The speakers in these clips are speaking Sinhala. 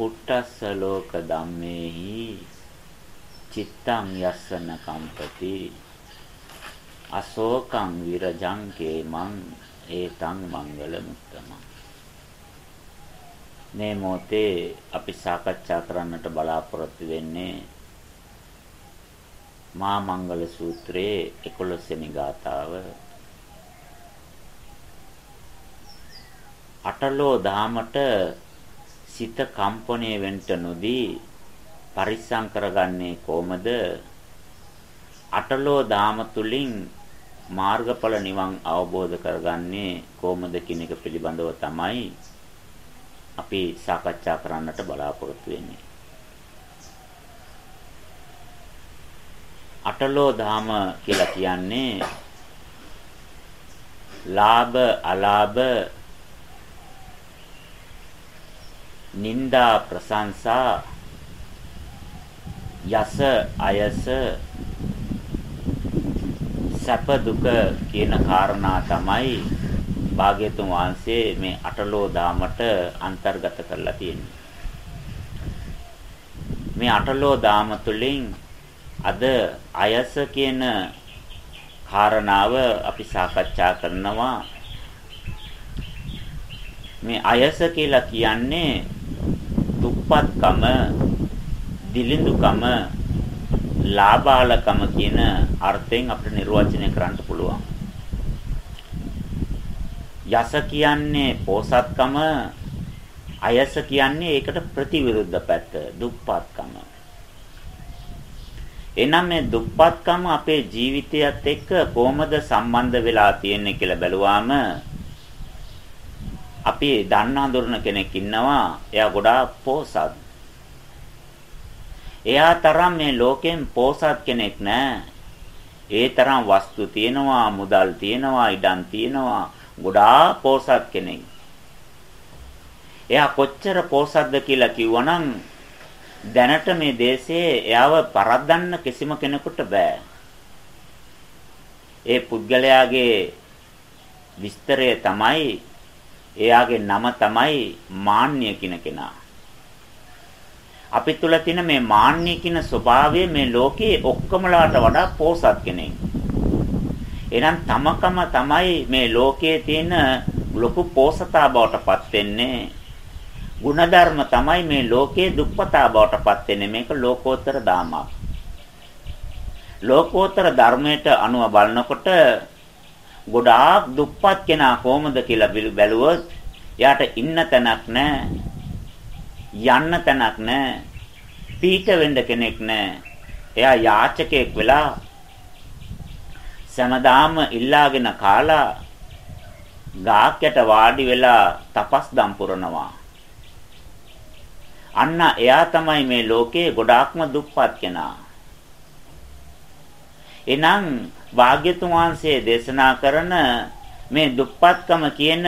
පුට්ටස්ස ලෝක ධම්මේහි චිත්තං යස්සන කම්පති අශෝකං විරජං කේමං ඒතං මංගල මුත්තමං. මේ මොහොතේ අපි සාකච්ඡා කරන්නට බලාපොරොත්තු වෙන්නේ මා මංගල සූත්‍රයේ 11 වෙනි ගාථාව. අටලෝ දාමට සිත කම්පණය වෙන්න නොදී පරිස්සම් කරගන්නේ කොහමද අටලෝ දාම තුලින් මාර්ගඵල නිවන් අවබෝධ කරගන්නේ කොහොමද කියන එක පිළිබඳව තමයි අපි සාකච්ඡා කරන්නට බලාපොරොත්තු වෙන්නේ. අටලෝ දාම කියලා කියන්නේ ලාභ අලාභ නිന്ദා ප්‍රශංසා යස අයස සැප දුක කියන කාරණා තමයි භාග්‍යතුන් වහන්සේ මේ අටලෝ දාමට අන්තර්ගත කරලා තියෙන්නේ. මේ අටලෝ දාම තුලින් අද අයස කියන කාරණාව අපි සාකච්ඡා කරනවා. මේ අයස කියලා කියන්නේ දුප්පත්කම, දිලිඳුකම, ලාභාලකම කියන අර්ථයෙන් අපිට නිර්වචනය කරන්න පුළුවන්. යස කියන්නේ පෝසත්කම අයස කියන්නේ ඒකට ප්‍රතිවිරුද්ධ පැත්ත දුප්පත්කම එනම් මේ දුප්පත්කම අපේ ජීවිතයත් එක්ක කොහොමද සම්බන්ධ වෙලා තියෙන්නේ කියලා බැලුවාම අපි දන්න හඳුරන කෙනෙක් ඉන්නවා එයා ගොඩාක් පෝසත් එයා තරම් මේ ලෝකෙන් පෝසත් කෙනෙක් නෑ ඒ තරම් වස්තු තියෙනවා මුදල් තියෙනවා ඉඩම් තියෙනවා ගොඩාක් පෝසත් කෙනෙක්. එයා කොච්චර පෝසත්ද කියලා කිව්වනම් දැනට මේ දේශයේ එයාව පරද්දන්න කිසිම කෙනෙකුට බෑ. ඒ පුද්ගලයාගේ විස්තරය තමයි එයාගේ නම තමයි මාන්නය කියන කෙනා. අපි තුල තියෙන මේ මාන්නය කියන ස්වභාවය මේ ලෝකයේ ඔක්කොමලාට වඩා පෝසත් කෙනෙක්. එහෙනම් තමකම තමයි මේ ලෝකයේ තියෙන ලොකු පෝසතා බවට පත් වෙන්නේ. ಗುಣධර්ම තමයි මේ ලෝකයේ දුප්පතා බවට පත් වෙන්නේ. මේක ලෝකෝත්තර දාමක්. ලෝකෝත්තර ධර්මයට අනුව බලනකොට ගොඩාක් දුප්පත් කෙනා කොහොමද කියලා බැලුවොත් එයාට ඉන්න තැනක් නැහැ. යන්න තැනක් නැහැ. පීඨ වෙන්න කෙනෙක් නැහැ. එයා යාචකයෙක් වෙලා සමදාම ඉල්ලාගෙන කාලා ගාක්යට වාඩි වෙලා තපස් දම් පුරනවා. අන්න එයා තමයි මේ ලෝකේ ගොඩාක්ම දුප්පත් කෙනා. එනම් වාග්යතුන් වහන්සේ දේශනා කරන මේ දුප්පත්කම කියන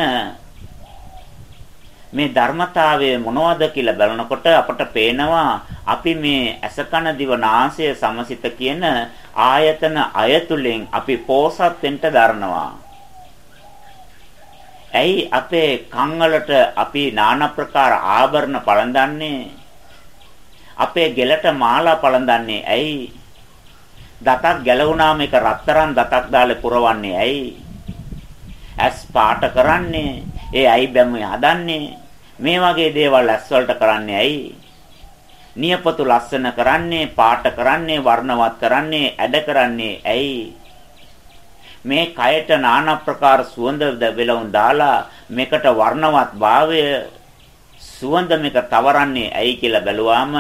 මේ ධර්මතාවය මොනවද කියලා බලනකොට අපට පේනවා අපි මේ අසකන දිව නාසය සමසිත කියන ආයතන අයතුලින් අපි පෝසත් වෙන්න දරනවා. ඇයි අපේ කන් වලට අපි নানা ප්‍රකාර ආභරණ පළඳන්නේ? අපේ ගෙලට මාලා පළඳන්නේ ඇයි? දතක් ගැලවුණාම ඒක රත්තරන් දතක් දාලා පුරවන්නේ ඇයි? ඇස් පාට කරන්නේ ඒ ඇයි බැමුවේ හදන්නේ මේ වගේ දේවල් ඇස් වලට කරන්නේ ඇයි? නියපොතු ලස්සන කරන්නේ, පාට කරන්නේ, වර්ණවත් කරන්නේ, ඇඩ කරන්නේ ඇයි? මේ කයට নানা ප්‍රකාර සුවඳ වෙලවුන් දාලා මේකට වර්ණවත් භාවය සුවඳ මේක තවරන්නේ ඇයි කියලා බැලුවාම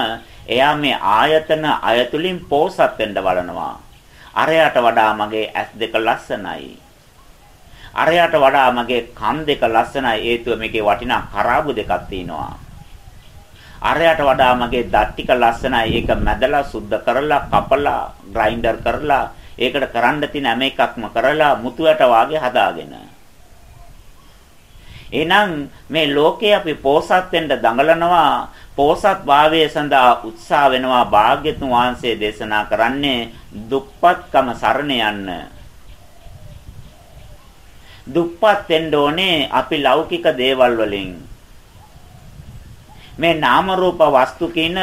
එයා මේ ආයතන අයතුලින් පෝසත් වෙන්න බලනවා. අරයට වඩා මගේ ඇස් දෙක ලස්සනයි. අරයට වඩා මගේ කන් දෙක ලස්සනයි හේතුව මේකේ වටිනා කරාබු දෙකක් තියෙනවා. අරයට වඩා මගේ දත් ටික ලස්සනයි. ඒක මැදලා සුද්ධ කරලා කපලා ග්‍රයින්ඩර් කරලා ඒකට කරන්න තියෙන හැම එකක්ම කරලා මුතුයට වාගේ හදාගෙන. එහෙනම් මේ ලෝකේ අපි පෝසත් වෙන්න දඟලනවා පෝසත් භාවයේ සඳහා උත්සාහ වෙනවා භාග්‍යතුන් වහන්සේ දේශනා කරන්නේ දුප්පත්කම සරණ යන්න. දුප්පත් වෙන්න ඕනේ අපි ලෞකික දේවල් වලින්. මේ නාම රූප වස්තු කින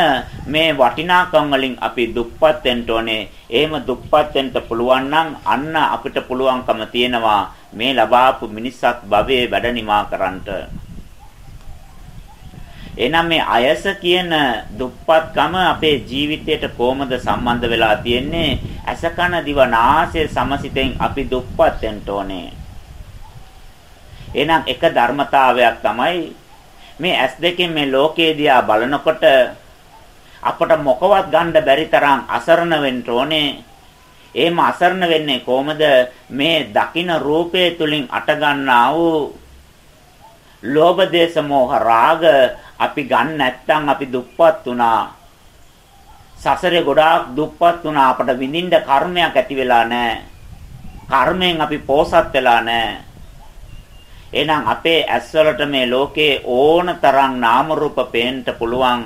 මේ වටිනාකම් වලින් අපි දුප්පත් වෙන්න ඕනේ. එහෙම දුප්පත් වෙන්න පුළුවන් නම් අන්න අපිට පුළුවන්කම තියෙනවා මේ ලබාපු මිනිස්සක් භවයේ වැඩ නිමා කරන්නට. එහෙනම් මේ අයස කියන දුප්පත්කම අපේ ජීවිතයට කොහොමද සම්බන්ධ වෙලා තියෙන්නේ? අසකන දිව නාසය සමසිතෙන් අපි දුප්පත් වෙන්න ඕනේ. එහෙනම් එක ධර්මතාවයක් තමයි මේ ඇස් දෙකෙන් මේ ලෝකේ දිහා බලනකොට අපට මොකවත් ගන්න බැරි තරම් අසරණ වෙන්න ඕනේ. එහෙම අසරණ වෙන්නේ කොහමද? මේ දකින රූපය තුලින් අට ගන්නා වූ ලෝභ දේශ මොහ රාග අපි ගන්න නැත්නම් අපි දුප්පත් වුණා. සසරේ ගොඩාක් දුප්පත් වුණා අපට විඳින්න කර්මයක් ඇති වෙලා නැහැ. කර්මයෙන් අපි පෝසත් වෙලා නැහැ. එහෙනම් අපේ ඇස්වලට මේ ලෝකේ ඕන තරම් නාම රූප පේන්න පුළුවන්.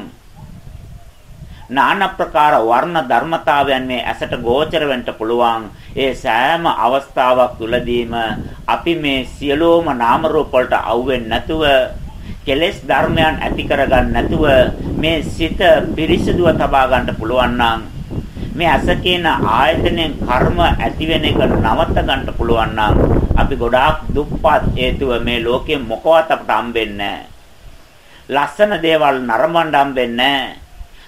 নানা ප්‍රකාර වර්ණ ධර්මතාවයන් මේ ඇසට ගෝචර වෙන්න පුළුවන්. ඒ සෑම අවස්ථාවක් තුලදීම අපි මේ සියලුම නාම රූප වලට අවුෙන්නේ නැතුව කෙලෙස් ධර්මයන් ඇති කරගන්න නැතුව මේ සිත පිරිසිදුව තබා ගන්න පුළුවන් නම් මේ අස කියන ආයතනයෙන් කර්ම ඇති වෙන එක නවත්ත ගන්න පුළුවන් නම් අපි ගොඩාක් දුප්පත් හේතුව මේ ලෝකෙ මොකවත් අපට හම්බෙන්නේ ලස්සන දේවල් නරඹන්න හම්බෙන්නේ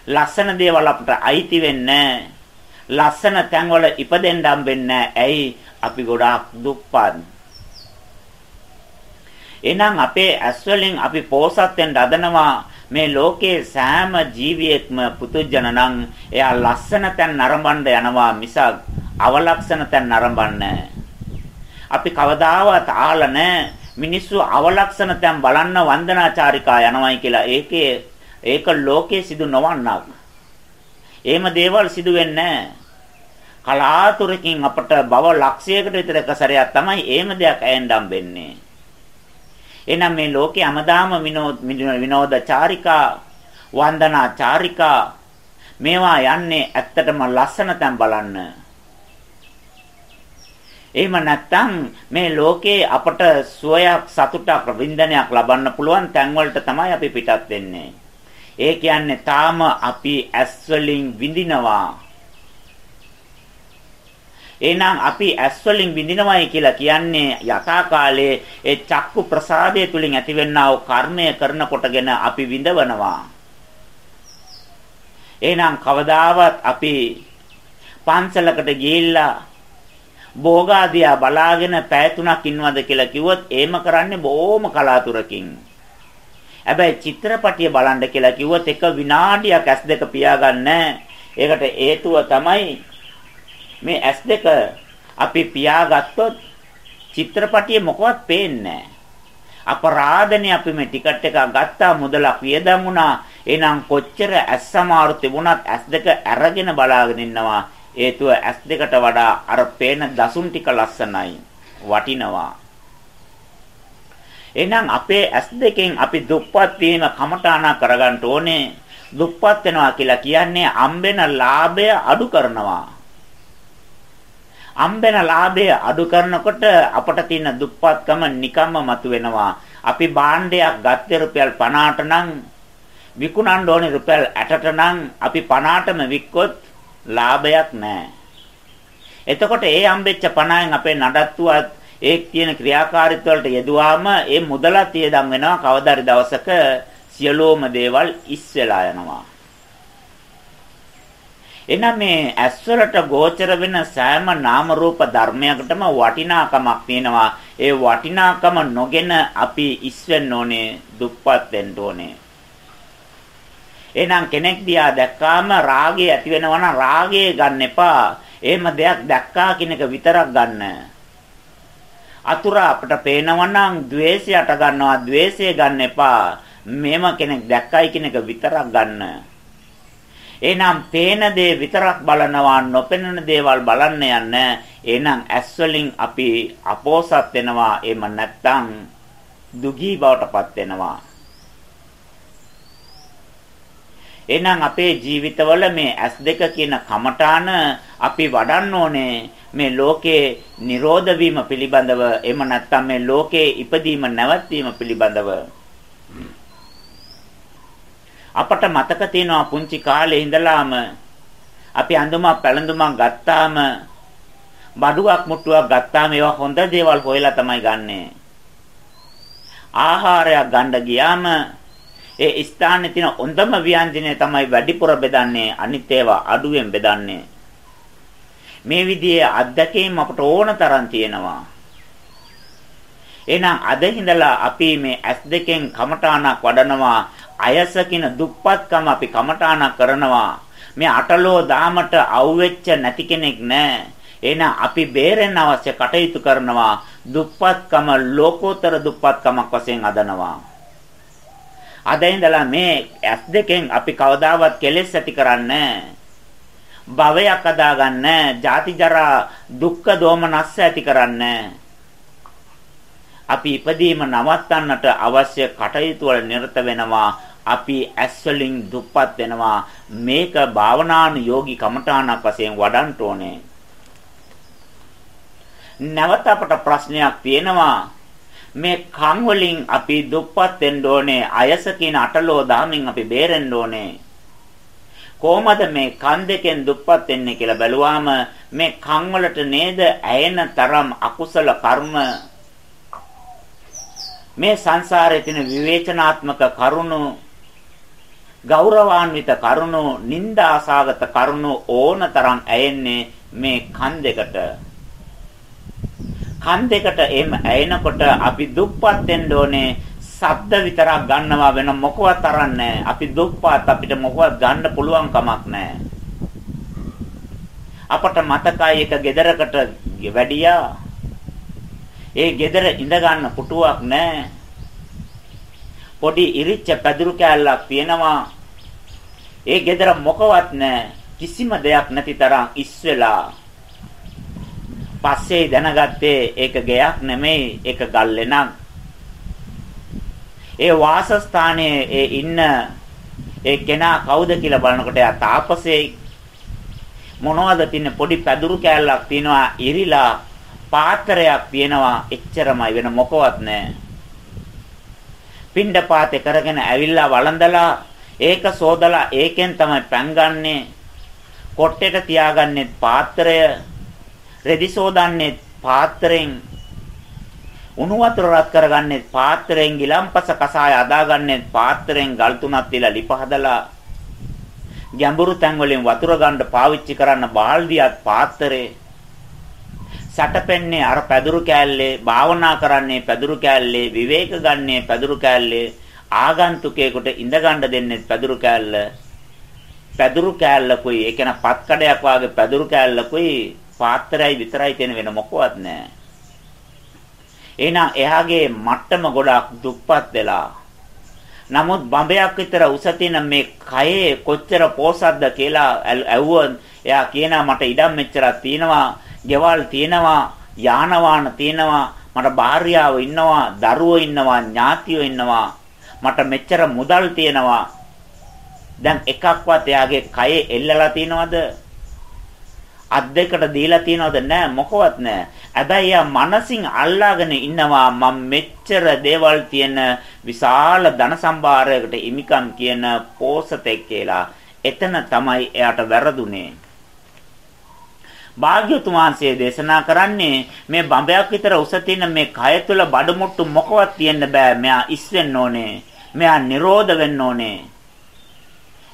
ලස්සන දේවල් අපට අයිති වෙන්නේ ලස්සන තැන්වල ඉපදෙන්න හම්බෙන්නේ ඇයි? අපි ගොඩාක් දුප්පත් එහෙනම් අපේ ඇස් වලින් අපි පෝසත් වෙන්න හදනවා මේ ලෝකේ සෑම ජීවියෙක්ම පුදුජන නම් එයා ලස්සන තැන් නරඹන්න යනවා මිසක් අවලක්ෂණ තැන් නරඹන්නේ අපි කවදාවත් ආලා නැහැ මිනිස්සු අවලක්ෂණ තැන් බලන්න වන්දනාචාරිකා යනවායි කියලා ඒකේ ඒක ලෝකේ සිදු නොවන්නක්. එහෙම දේවල් සිදු වෙන්නේ කලාතුරකින් අපට බව ලක්ෂයකට විතර එක සැරයක් තමයි එහෙම දෙයක් ඇයෙන්ඩම් වෙන්නේ. එහෙනම් මේ ලෝකේ හැමදාම විනෝද විනෝද චාරිකා වන්දනා චාරිකා මේවා යන්නේ ඇත්තටම ලස්සන තැන් බලන්න. එහෙම නැත්නම් මේ ලෝකේ අපට සුවයක් සතුටක් වින්දනයක් ලබන්න පුළුවන් තැන් වලට තමයි අපි පිටත් වෙන්නේ. ඒ කියන්නේ තාම අපි ඇස් වලින් විඳිනවා එහෙනම් අපි ඇස් වලින් විඳිනවයි කියලා කියන්නේ යථා කාලයේ ඒ චක්කු ප්‍රසාදය තුලින් ඇතිවෙනා වූ කර්මය කරන කොටගෙන අපි විඳවනවා. එහෙනම් කවදාවත් අපි පන්සලකට ගිහිල්ලා භෝගාදියා බලාගෙන පැය තුනක් ඉන්නවද කියලා කිව්වොත් එහෙම කරන්නේ බොහොම කලාතුරකින්. හැබැයි චිත්‍රපටිය බලන්න කියලා කිව්වොත් එක විනාඩියක් ඇස් දෙක පියාගන්න. ඒකට හේතුව තමයි මේ S2 අපි පියාගත්තොත් චිත්‍රපටියේ මොකවත් පේන්නේ අපරාධනේ අපි මේ ටිකට් එක ගත්තා මුදලක් වියදම් වුණා. එහෙනම් කොච්චර ඇස් සමාරු තිබුණත් S2 අරගෙන බලාගෙන ඉන්නවා. හේතුව S2කට වඩා අර පේන දසුන් ටික ලස්සනයි වටිනවා. එහෙනම් අපේ S2කින් අපි දුප්පත් වීම කමඨානා කරගන්න ඕනේ. දුප්පත් වෙනවා කියලා කියන්නේ අම්බෙන ලාභය අඩු කරනවා. අම්බෙන ලාභය අඩු කරනකොට අපට තියෙන දුප්පත්කම නිකම්ම මතුවෙනවා. අපි භාණ්ඩයක් ගත්තේ රුපියල් 50ට නම් විකුණන්න ඕනේ රුපියල් 60ට නම් අපි 50ටම වික්කොත් ලාභයක් නැහැ. එතකොට ඒ හම්බෙච්ච 50න් අපේ නඩත්තුවත් ඒ තියෙන ක්‍රියාකාරීත්ව වලට යෙදුවාම ඒ මුදලත් ඊදම් වෙනවා කවදාරි දවසක සියලෝම දේවල් ඉස් වෙලා යනවා. එහෙනම් මේ ඇස්වලට ගෝචර වෙන සෑම නාම රූප ධර්මයකටම වටිනාකමක් වෙනවා. ඒ වටිනාකම නොගෙන අපි ඉස්වෙන්න ඕනේ, දුප්පත් වෙන්න ඕනේ. එහෙනම් කෙනෙක් දිහා දැක්කාම රාගය ඇති වෙනවා නම් රාගය ගන්න එපා. එහෙම දෙයක් දැක්කා කෙනෙක් විතරක් ගන්න. අතුරු අපිට පේනවා නම් द्वේෂයට ගන්නවා, द्वේෂය ගන්න එපා. මේම කෙනෙක් දැක්කයි කෙනෙක් විතරක් ගන්න. එහෙනම් පේන දේ විතරක් බලනවා නොපෙනෙන දේවල් බලන්න යන්න. එහෙනම් ඇස් වලින් අපි අපෝසත් වෙනවා. එහෙම නැත්නම් දුගී බවටපත් වෙනවා. එහෙනම් අපේ ජීවිතවල මේ S2 කියන කමඨාන අපි වඩන්න ඕනේ. මේ ලෝකේ නිරෝධ වීම පිළිබඳව එහෙම නැත්නම් මේ ලෝකේ ඉපදීම නැවැත්වීම පිළිබඳව. අපට මතක තියෙනවා පුංචි කාලේ ඉඳලාම අපි අඳුමක් පැළඳුමක් ගත්තාම බඩුවක් මුට්ටුවක් ගත්තාම ඒවා හොඳ දේවල් හොයලා තමයි ගන්නෙ. ආහාරයක් ගන්න ගියාම ඒ ස්ථානයේ තියෙන හොඳම ව්‍යංජනය තමයි වැඩිපුර බෙදන්නේ අනිත් ඒවා අඩුවෙන් බෙදන්නේ. මේ විදිහේ අත්දැකීම් අපට ඕන තරම් තියෙනවා. එහෙනම් අද ඉඳලා අපි මේ S2කින් කමඨාණක් වඩනවා අයසකින දුප්පත්කම අපි කමඨාණක් කරනවා. මේ අටලෝ දාමට අවුෙච්ච නැති කෙනෙක් නැහැ එහෙනම් අපි බේරෙන්න අවශ්‍ය කටයුතු කරනවා දුප්පත්කම ලෝකෝත්තර දුප්පත්කමක් වශයෙන් අදනවා. අද ඉඳලා මේ ඇස් දෙකෙන් අපි කවදාවත් කෙලෙස් ඇති කරන්නේ භවයක් අදාගන්න ජාති ජරා දුක්ඛ දෝමනස්ස ඇති කරන්නේ අපි ඉපදීම නවත්තන්නට අවශ්‍ය කටයුතු වල නිරත වෙනවා. අපි ඇස් වලින් දුප්පත් වෙනවා. මේක භාවනානුයෝගී කමඨාණක් වශයෙන් වඩන්න ඕනේ. නැවත අපට ප්‍රශ්නයක් තියෙනවා. මේ කන් වලින් අපි දුප්පත් වෙන්න ඕනේ. අයස කියන අටලෝ දාමින් අපි බේරෙන්න ඕනේ. කොහොමද මේ කන් දෙකෙන් දුප්පත් වෙන්නේ කියලා බැලුවාම මේ කන් වලට නේද ඇයෙන තරම් අකුසල කර්ම මේ සංසාරයේ තියෙන විවේචනාත්මක කරුණු ගෞරවාන්විත කරුණු නිന്ദාසාගත කරුණු ඕන තරම් ඇයෙන්නේ මේ කන් දෙකට. කන් දෙකට එහෙම ඇයෙනකොට අපි දුප්පත් වෙන්න ඕනේ. සද්ද විතරක් ගන්නවා වෙන මොකවත් අරන්නේ අපි දුප්පත් අපිට මොකවත් ගන්න පුළුවන් කමක් නැහැ. අපට මතකයි එක ගෙදරකට වැඩියා. ඒ ගෙදර ඉඳ ගන්න පුටුවක් නැහැ පොඩි ඉරිච්ච පැදුරු කෑල්ලක් තියෙනවා. ඒ ගෙදර මොකවත් නැහැ කිසිම දෙයක් නැති තරම් ඉස් වෙලා පස්සේ දැනගත්තේ ඒක ගයක් නෙමෙයි ඒක ගල්ලෙනක්. ඒ වාසස්ථානයේ ඒ ඉන්න ඒ කෙනා කවුද කියලා බලනකොට එයා තාපසේ මොනවද තින්නේ? පොඩි පැදුරු කෑල්ලක් තියෙනවා ඉරිලා පාත්‍රයක් තියෙනවා එච්චරමයි වෙන මොකවත් නැහැ. පින්ඩ පාතේ කරගෙන ඇවිල්ලා වළඳලා ඒක සෝදලා ඒකෙන් තමයි පෑන් ගන්නෙ. කොට්ටේට තියාගන්නේ පාත්‍රය රෙදි සෝදන්නේ පාත්‍රයෙන් උණු වතුර රත් කරගන්නේ පාත්‍රයෙන් ගිලම්පස කසාය අදාගන්නේ පාත්‍රයෙන් ගල් තුනක් තියලා ලිප හදලා ගැඹුරු තැන් වලින් වතුර ගන්න පාවිච්චි කරන්න බාල්දියත් පාත්‍රේ සැටපෙන්නේ අර පැදුරු කෑල්ලේ භාවනා කරන්නේ පැදුරු කෑල්ලේ විවේක ගන්නේ පැදුරු කෑල්ලේ ආගන්තුකයෙකුට ඉඳ ගන්න දෙන්නේ පැදුරු කෑල්ල පැදුරු කෑල්ලකුයි ඒ කියන පත් කඩයක් වාගේ පැදුරු කෑල්ලකුයි පාත්‍රයයි විතරයි තියෙන වෙන මොකවත් නැහැ. එහෙනම් එයාගේ මට්ටම ගොඩක් දුප්පත් වෙලා. නමුත් බඹයක් විතර උස තියෙන මේ කයේ කොච්චර පෝසත්ද කියලා ඇහුවොත් එයා කියනවා මට ඉඩම් මෙච්චරක් තියෙනවා, ගෙවල් තියෙනවා, යාන වාහන තියෙනවා, මට භාර්යාව ඉන්නවා, දරුවෝ ඉන්නවා, ඥාතියෝ ඉන්නවා. මට මෙච්චර මුදල් තියෙනවා. දැන් එකක්වත් එයාගේ කයේ එල්ලලා තියනවද? අත් දෙකට දීලා තියනවද නැහැ මොකවත් නැහැ. හැබැයි යා මනසින් අල්ලාගෙන ඉන්නවා මම මෙච්චර දේවල් තියෙන විශාල ධන සම්භාරයකට ඉමිකම් කියන පෝසතෙක් කියලා. එතන තමයි එයාට වැරදුනේ. භාග්‍යතුන් වහන්සේ දේශනා කරන්නේ මේ බඹයක් විතර උස තියෙන මේ කය තුල බඩමුට්ටු මොකවත් තියෙන්න බෑ. මෙයා ඉස් වෙන්න ඕනේ. මෙයා නිරෝධ වෙන්න ඕනේ.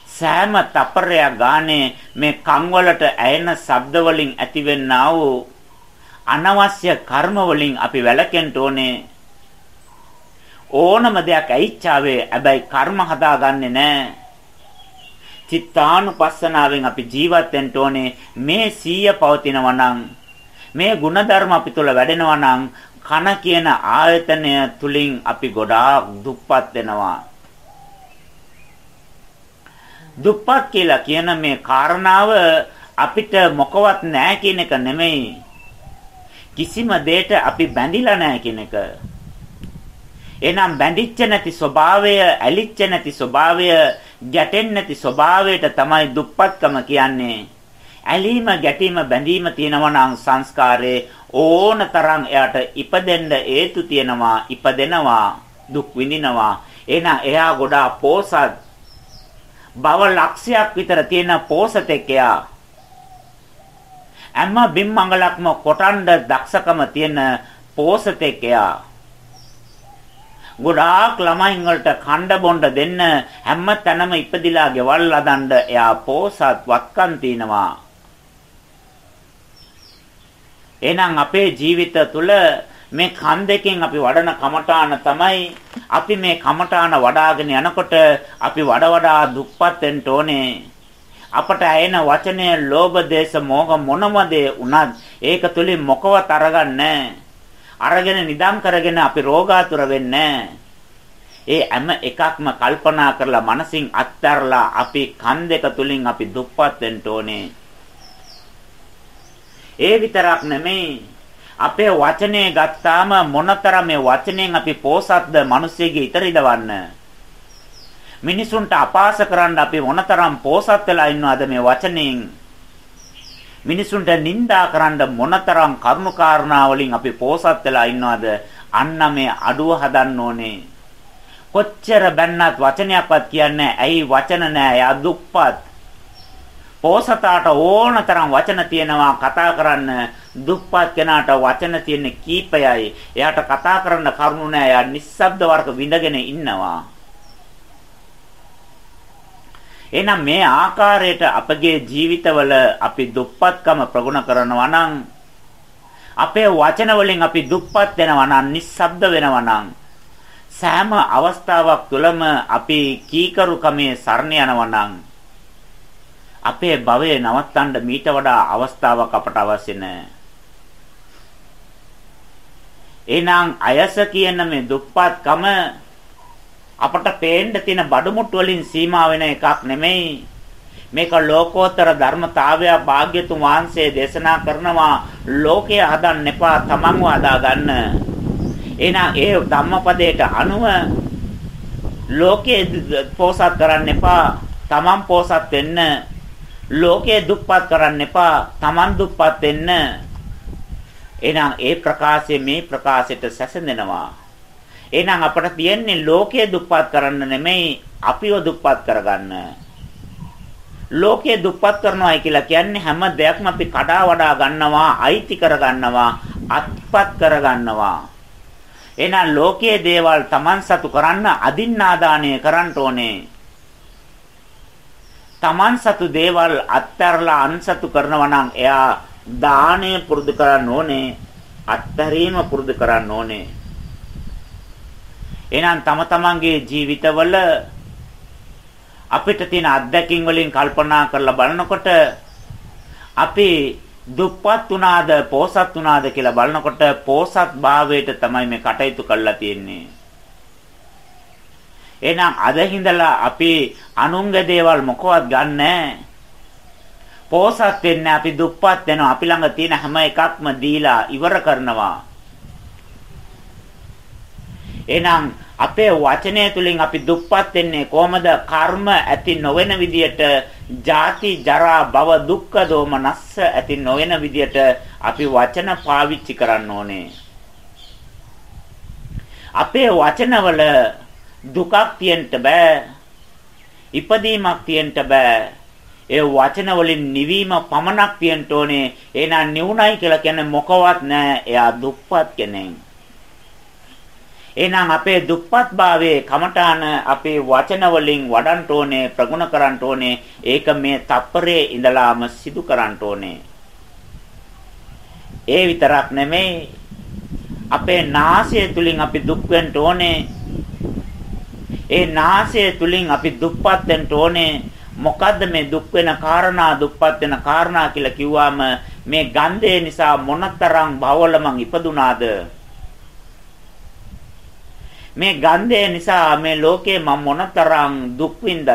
සෑම තපරයක් ගානේ මේ කන් වලට ඇයෙන ශබ්ද වලින් ඇතිවෙනා වූ අනවශ්‍ය කර්ම වලින් අපි වැළකෙන්න ඕනේ ඕනම දෙයක් ඇයිච්චාවේ හැබැයි කර්ම හදාගන්නේ නැහැ චිත්තානුපස්සනාවෙන් අපි ජීවත් වෙන්න ඕනේ මේ සීය පවතිනවා නම් මේ ಗುಣධර්ම අපි තුල වැඩෙනවා නම් කන කියන ආයතනය තුලින් අපි ගොඩාක් දුප්පත් වෙනවා. දුප්පත් කියලා කියන මේ කාරණාව අපිට මොකවත් නැහැ කියන එක නෙමෙයි. කිසිම දෙයක අපි බැඳිලා නැහැ කියන එක. එහෙනම් බැඳිච්ච නැති ස්වභාවය, ඇලිච්ච නැති ස්වභාවය, ගැටෙන්නේ නැති ස්වභාවයට තමයි දුප්පත්කම කියන්නේ. ඇලීම, ගැටීම, බැඳීම තියෙනවා නම් සංස්කාරයේ ඕනතරම් එයාට ඉපදෙන්න හේතු තියෙනවා, ඉපදෙනවා, දුක් විඳිනවා. එහෙනම් එයා ගොඩාක් පෝසත් බව ලක්ෂයක් විතර තියෙන පෝසතෙක් එයා. හැම බිම්මංගලක්ම කොටන්න දක්ෂකම තියෙන පෝසතෙක් එයා. ගොඩාක් ළමයින් වලට කණ්ඩ බොණ්ඩ දෙන්න හැම තැනම ඉපදිලා ගෙවල් හදන්න එයා පෝසත් වත්කම් තිනවා. එහෙනම් අපේ ජීවිත තුළ මේ කන් දෙකෙන් අපි වඩන කමඨාන තමයි අපි මේ කමඨාන වඩාගෙන යනකොට අපි වඩ වඩා දුක්පත් වෙන්න ඕනේ. අපට ඇයෙන වචනය ලෝභ දේශ මොහ මොනම දේ උනත් ඒක තුලින් මොකවත් අරගන්නේ අරගෙන නිදම් කරගෙන අපි රෝගාතුර වෙන්නේ ඒ හැම එකක්ම කල්පනා කරලා මනසින් අත්හැරලා අපි කන් දෙක තුලින් අපි දුප්පත් වෙන්න ඕනේ. ඒ විතරක් නෙමෙයි අපේ වචනේ ගත්තාම මොනතරම් මේ වචනෙන් අපි පෝසත්ද මිනිස්සෙගේ ඉතරිදවන්න. මිනිසුන්ට අපාස කරන්න අපි මොනතරම් පෝසත් වෙලා ඉන්නවද මේ වචනෙන්. මිනිසුන්ට නිඳා කරන්න මොනතරම් කරුණු කාරණා වලින් අපි පෝසත් වෙලා ඉන්නවද? අන්න මේ අඩුව හදන්න ඕනේ. කොච්චර බැන්නත් වචනයක්වත් කියන්නේ ඇයි වචන නෑ යා දුප්පත්. පෝසතාට ඕනතරම් වචන තියෙනවා කතා කරන්න දුප්පත් කෙනාට වචන තියෙන කීපයයි. එයාට කතා කරන්න කරුණු නෑ. එයා නිස්සබ්ද වර්ග විඳගෙන ඉන්නවා. එහෙනම් මේ ආකාරයට අපගේ ජීවිතවල අපි දුප්පත්කම ප්‍රගුණ කරනවා නම් අපේ වචන වලින් අපි දුප්පත් වෙනවා නම් නිස්සබ්ද වෙනවා නම් සෑම අවස්ථාවක් තුළම අපි කීකරුකමේ සරණ යනවා නම් අපේ භවය නවත්තන්න මීට වඩා අවස්ථාවක් අපට අවශ්‍ය නැහැ. එහෙනම් අයස කියන මේ දුප්පත්කම අපට පේන්න තියෙන බඩමුට්ටු වලින් සීමා වෙන එකක් නෙමෙයි. මේක ලෝකෝත්තර ධර්මතාවය භාග්‍යතුන් වහන්සේ දේශනා කරනවා ලෝකය හදන්න එපා තමන්ව හදා ගන්න. එහෙනම් ඒ ධම්මපදයට අනුව ලෝකේ පෝසත් කරන්න එපා තමන් පෝසත් වෙන්න. ලෝකේ දුප්පත් කරන්න එපා තමන් දුප්පත් වෙන්න. එහෙනම් ඒ ප්‍රකාශය මේ ප්‍රකාශයට සැසඳෙනවා. එහෙනම් අපට තියෙන්නේ ලෝකයේ දුප්පත් කරන්න නෙමෙයි අපිව දුප්පත් කරගන්න. ලෝකයේ දුප්පත් කරනවායි කියලා කියන්නේ හැම දෙයක්ම අපි කඩා වඩා ගන්නවා, අයිති කර ගන්නවා, අත්පත් කර ගන්නවා. එහෙනම් ලෝකයේ දේවල් Taman සතු කරන්න අදින්නාදානය කරන්න ඕනේ. Taman සතු දේවල් අත්තරලා අන්සතු කරනවා නම් එයා දාණය පුරුදු කරන්න ඕනේ. අත්තරීම පුරුදු කරන්න ඕනේ. එහෙනම් තම තමන්ගේ ජීවිතවල අපිට තියෙන අත්දැකීම් වලින් කල්පනා කරලා බලනකොට අපි දුප්පත් උනාද පෝසත් උනාද කියලා බලනකොට පෝසත් භාවයට තමයි මේ කටයුතු කරලා තියෙන්නේ. එහෙනම් අද හිඳලා අපි අනුන්ගේ දේවල් මොකවත් ගන්නෑ. පෝසත් වෙන්නේ අපි දුප්පත් වෙනවා. අපි ළඟ තියෙන හැම එකක්ම දීලා ඉවර කරනවා. එහෙනම් අපේ වචනය තුලින් අපි දුප්පත් වෙන්නේ කොහමද? කර්ම ඇති නොවන විදියට, ජාති, ජරා, භව, දුක්ඛ, දෝමනස්ස ඇති නොවන විදියට අපි වචන පාවිච්චි කරන්න ඕනේ. අපේ වචනවල දුකක් තියෙන්න බෑ. ඉපදීමක් තියෙන්න බෑ. ඒ වචන වලින් නිවීම පමණක් තියෙන්න ඕනේ. එහෙනම් නිවුණයි කියලා කියන්නේ මොකවත් නෑ. එයා දුප්පත් කෙනෙක්. එහෙනම් අපේ දුප්පත් භාවයේ කමඨාන අපේ වචන වලින් වඩන්න ඕනේ ප්‍රගුණ කරන්න ඕනේ. ඒක මේ තප්පරේ ඉඳලාම සිදු කරන්න ඕනේ. ඒ විතරක් නෙමෙයි අපේ නාසය තුලින් අපි දුක් වෙන්න ඕනේ. ඒ නාසය තුලින් අපි දුප්පත් වෙන්න ඕනේ. මොකද්ද මේ දුක් වෙන කාරණා දුප්පත් වෙන කාරණා කියලා කිව්වම මේ ගන්ධය නිසා මොනතරම් භවවල මං ඉපදුනාද? මේ ගන්ධය නිසා මේ ලෝකේ මම මොනතරම් දුක් විඳද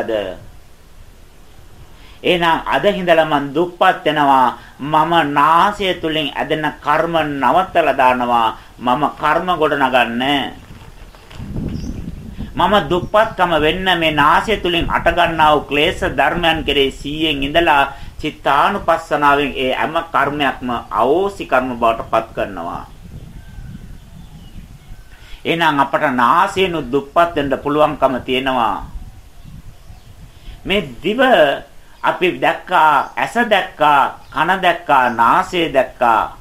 එහෙනම් අද හිඳලා මං දුක්පත් වෙනවා. මම නාසය තුලින් ඇදෙන කර්ම නවත්තලා දානවා. මම කර්ම ගොඩ නගන්නේ. මම දුප්පත්කම වෙන්න මේ නාසය තුලින් අට ගන්නා වූ ක්ලේශ ධර්මයන් කෙරේ 100න් ඉඳලා චිත්තානුපස්සනාවෙන් ඒ හැම කර්මයක්ම අවෝසි කර්ම බවට පත් කරනවා. එහෙනම් අපට නාසයෙන්ු දුප්පත් වෙන්න පුළුවන්කම තියෙනවා. මේ දිව අපි දැක්කා, ඇස දැක්කා, කන දැක්කා, නාසය දැක්කා.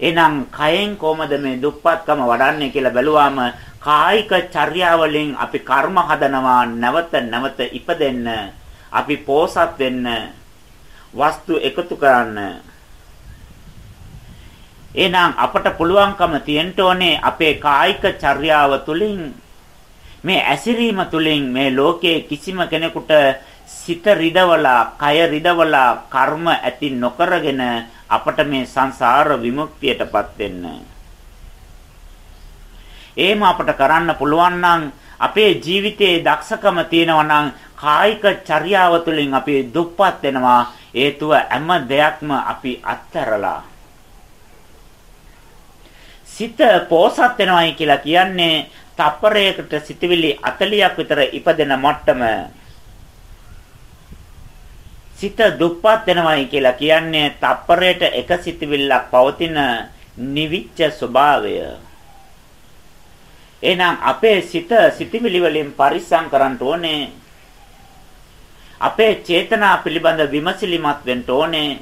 එහෙනම් කයෙන් කොහමද මේ දුප්පත්කම වඩන්නේ කියලා බැලුවාම කායික චර්යාවලින් අපි කර්ම හදනවා නැවත නැවත ඉපදෙන්න අපි පෝසත් වෙන්න වස්තු එකතු කරන්න එහෙනම් අපට පුළුවන්කම තියෙන්න ඕනේ අපේ කායික චර්යාව තුලින්. මේ ඇසිරීම තුලින් මේ ලෝකයේ කිසිම කෙනෙකුට සිත රිදවලා කය රිදවලා කර්ම ඇති නොකරගෙන අපට මේ සංසාර විමුක්තියටපත් වෙන්න. එහෙම අපට කරන්න පුළුවන් නම් අපේ ජීවිතයේ දක්ෂකම තියෙනවා නම් කායික චර්යාව තුළින් අපි දුප්පත් වෙනවා. හේතුව හැම දෙයක්ම අපි අත්හැරලා. සිත පෝසත් වෙනවයි කියලා කියන්නේ තප්පරයකට සිතවිලි 40ක් විතර ඉපදෙන මට්ටම සිත දුප්පත් වෙනවයි කියලා කියන්නේ තප්පරයට එක සිතවිල්ලක් පවතින නිවිච්ච ස්වභාවය එහෙනම් අපේ සිත සිතිවිලි වලින් පරිස්සම් කරන්න ඕනේ. අපේ චේතනා පිළිබඳ විමසිලිමත් වෙන්න ඕනේ.